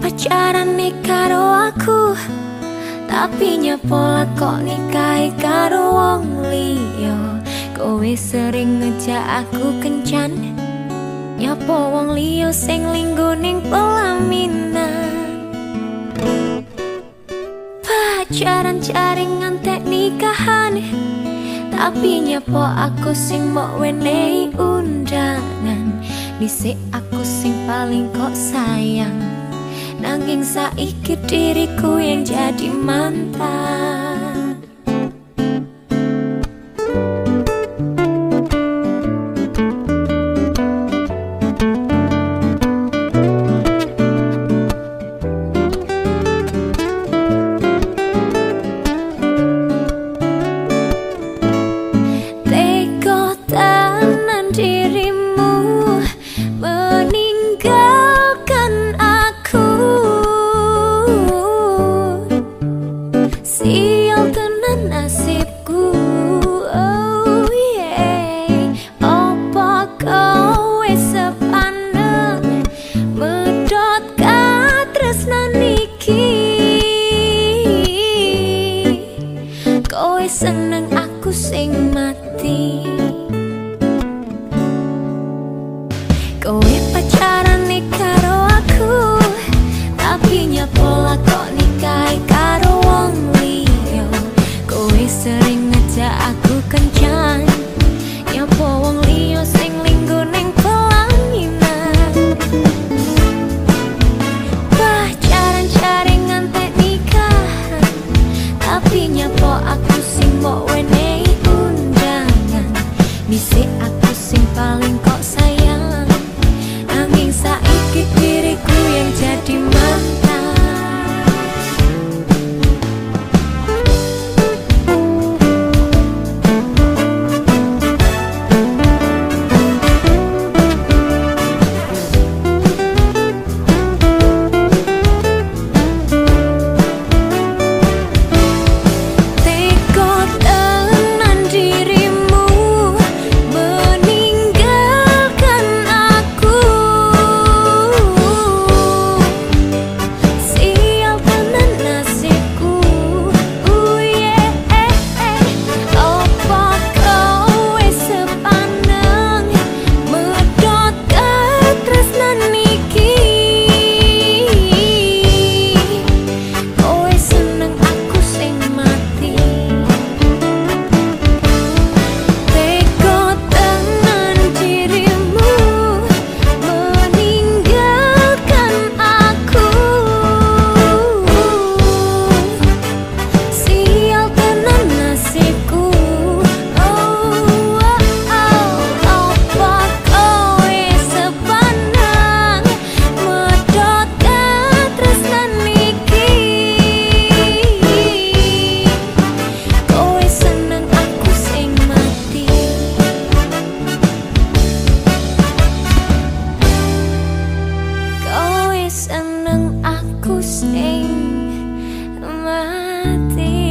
pacaran nih karo aku. Tapi nyepola kok nikahi karo wong liya. Kowe sering ngejak aku kencan? Nyapo wong liya sing linggo ning pelaminan Pacaran cari ngantek nikahan. Tapi nyapo aku sing mau wenehi undangan. Disik aku sing paling kok sayang Nanging saiki diriku yang jadi mantan Nyonya pola kok nikahi karo wong liya. Kowe sering ngejak aku kencan. Nyapa wong liya sing linggo ning pelaminan? Pacaran cari ngantek nikahan. Tapi nyapa aku sing mok wenehi undangan? Bisik aku sing paling kok sayang. Nanging saiki diriku yang jadi mantan. 约定。